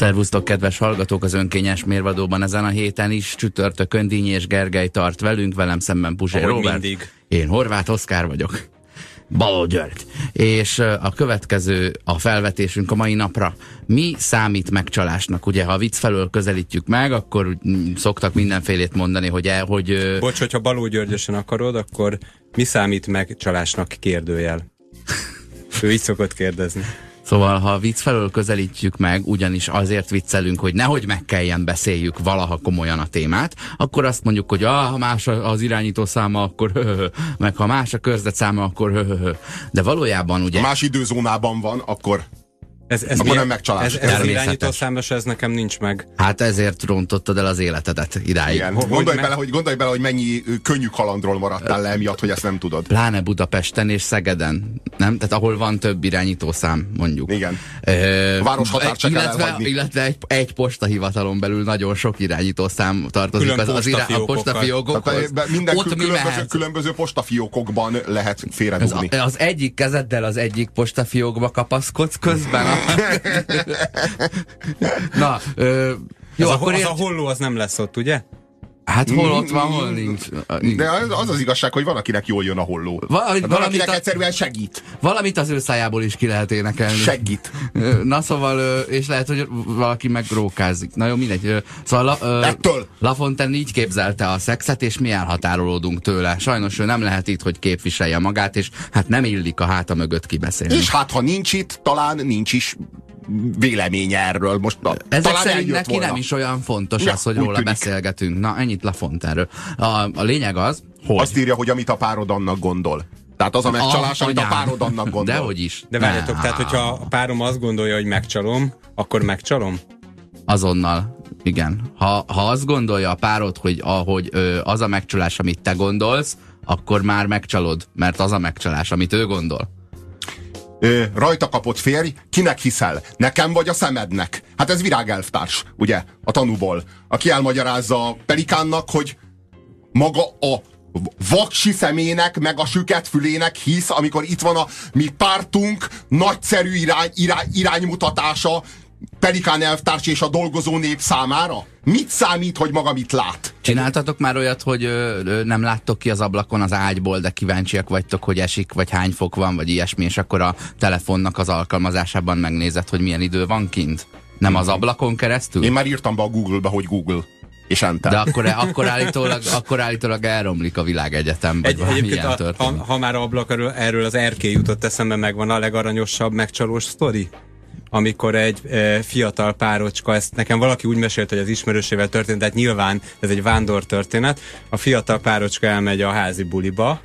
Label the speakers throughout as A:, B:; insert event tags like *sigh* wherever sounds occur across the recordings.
A: Szervusztok, kedves hallgatók, az önkényes mérvadóban ezen a héten is csütörtökön Dínyi és Gergely tart velünk, velem szemben Puzsé Robert.
B: mindig.
A: Én Horváth Oszkár vagyok. Baló György. És a következő a felvetésünk a mai napra. Mi számít megcsalásnak? Ugye, ha a vicc felől közelítjük meg, akkor mm, szoktak mindenfélét mondani, hogy, el, hogy
B: Bocs, hogyha Baló Györgyösen akarod, akkor mi számít meg csalásnak kérdőjel? Ő így szokott kérdezni.
A: Szóval, ha vicc felől közelítjük meg, ugyanis azért viccelünk, hogy nehogy meg kelljen beszéljük valaha komolyan a témát, akkor azt mondjuk, hogy ah, ha más az irányító száma, akkor höhö, meg ha más a körzet száma, akkor höhö. De valójában ugye...
C: Ha más időzónában van, akkor
B: Ez, ez
C: Akkor nem megcsalás.
B: Ez, ez irányító számos, ez nekem nincs meg.
A: Hát ezért rontottad el az életedet idáig.
C: igen.
B: Hogy
C: Gondolj
B: meg-
C: bele, hogy, gondolj bele, hogy mennyi könnyű kalandról maradtál le emiatt, hogy ezt nem tudod.
A: Pláne Budapesten és Szegeden, nem? Tehát ahol van több irányítószám, mondjuk.
C: Igen.
A: Ö,
C: A város határt
A: illetve, illetve egy, egy postahivatalon belül nagyon sok irányítószám tartozik
B: Külön
A: az, az irá, a postafiókokhoz.
C: Tehát be- minden
A: Ott
C: kül-
A: mi
C: különböző,
A: mehet?
C: különböző postafiókokban lehet félredugni.
A: a, az egyik kezeddel az egyik postafiókba kapaszkodsz közben. A... Na, ö, jó,
B: ez
A: akkor
B: a, az
A: ért...
B: a holló az nem lesz ott, ugye?
A: Hát hol ott van, hol nincs.
C: De az, az az igazság, hogy van, akinek jól jön a holló.
A: Valamit-
C: van,
A: valamit
C: akinek
A: a-
C: egyszerűen segít.
A: Valamit az ő szájából is ki lehet énekelni.
C: Segít.
A: Na szóval, és lehet, hogy valaki meg rókázik. Na jó, mindegy. Szóval La,
C: Ettől.
A: Lafontaine így képzelte a szexet, és mi elhatárolódunk tőle. Sajnos ő nem lehet itt, hogy képviselje magát, és hát nem illik a háta mögött kibeszélni.
C: És hát, ha nincs itt, talán nincs is véleménye erről. Most na,
A: Ezek
C: talán
A: szerint neki
C: volna.
A: nem is olyan fontos
C: Ja,
A: az, hogy róla
C: tűnik.
A: beszélgetünk. Na, ennyit Lafontaineről. A, a lényeg az, hogy...
C: Azt írja, hogy amit a párod annak gondol. Tehát az a megcsalás, amit a párod annak gondol.
A: Dehogy is.
B: De várjatok,
A: Ne.
B: tehát hogyha a párom azt gondolja, hogy megcsalom, akkor megcsalom?
A: Azonnal. Igen. Ha, ha azt gondolja a párod, hogy ahogy ö, az a megcsalás, amit te gondolsz, akkor már megcsalod, mert az a megcsalás, amit ő gondol.
C: Rajta kapott férj, kinek hiszel? Nekem vagy a szemednek? Hát ez virágelftárs, ugye, a tanúból. Aki elmagyarázza a pelikánnak, hogy maga a vaksi szemének, meg a süket fülének hisz, amikor itt van a mi pártunk nagyszerű irány, irány, iránymutatása pelikán elvtárs és a dolgozó nép számára? Mit számít, hogy maga mit lát?
A: Csináltatok már olyat, hogy ö, ö, nem láttok ki az ablakon az ágyból, de kíváncsiak vagytok, hogy esik, vagy hány fok van, vagy ilyesmi, és akkor a telefonnak az alkalmazásában megnézed, hogy milyen idő van kint? Nem az ablakon keresztül?
C: Én már írtam be a Google-be, hogy Google. És enter.
A: De akkor, akkor, állítólag, akkor állítólag elromlik a világegyetem,
B: Egy, egyébként, a, ha, ha már ablak erről, erről az erkély jutott eszembe, megvan a legaranyosabb megcsalós sztori? Amikor egy e, fiatal párocska, ezt nekem valaki úgy mesélt, hogy az ismerősével történt, tehát nyilván ez egy vándor történet. A fiatal párocska elmegy a házi buliba,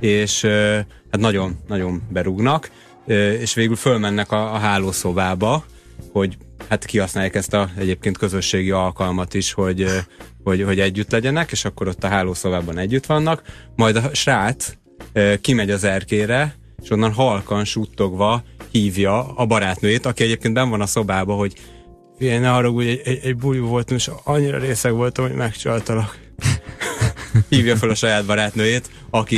B: és e, hát nagyon, nagyon berúgnak, e, és végül fölmennek a, a hálószobába, hogy hát kihasználják ezt a egyébként közösségi alkalmat is, hogy, ö, hogy, hogy együtt legyenek, és akkor ott a hálószobában együtt vannak, majd a srác ö, kimegy az erkére, és onnan halkan suttogva hívja a barátnőjét, aki egyébként ben van a szobába, hogy figyelj, ne haragudj, egy, egy, egy buli voltam, és annyira részeg voltam, hogy megcsaltalak. *laughs* hívja fel a saját barátnőjét, aki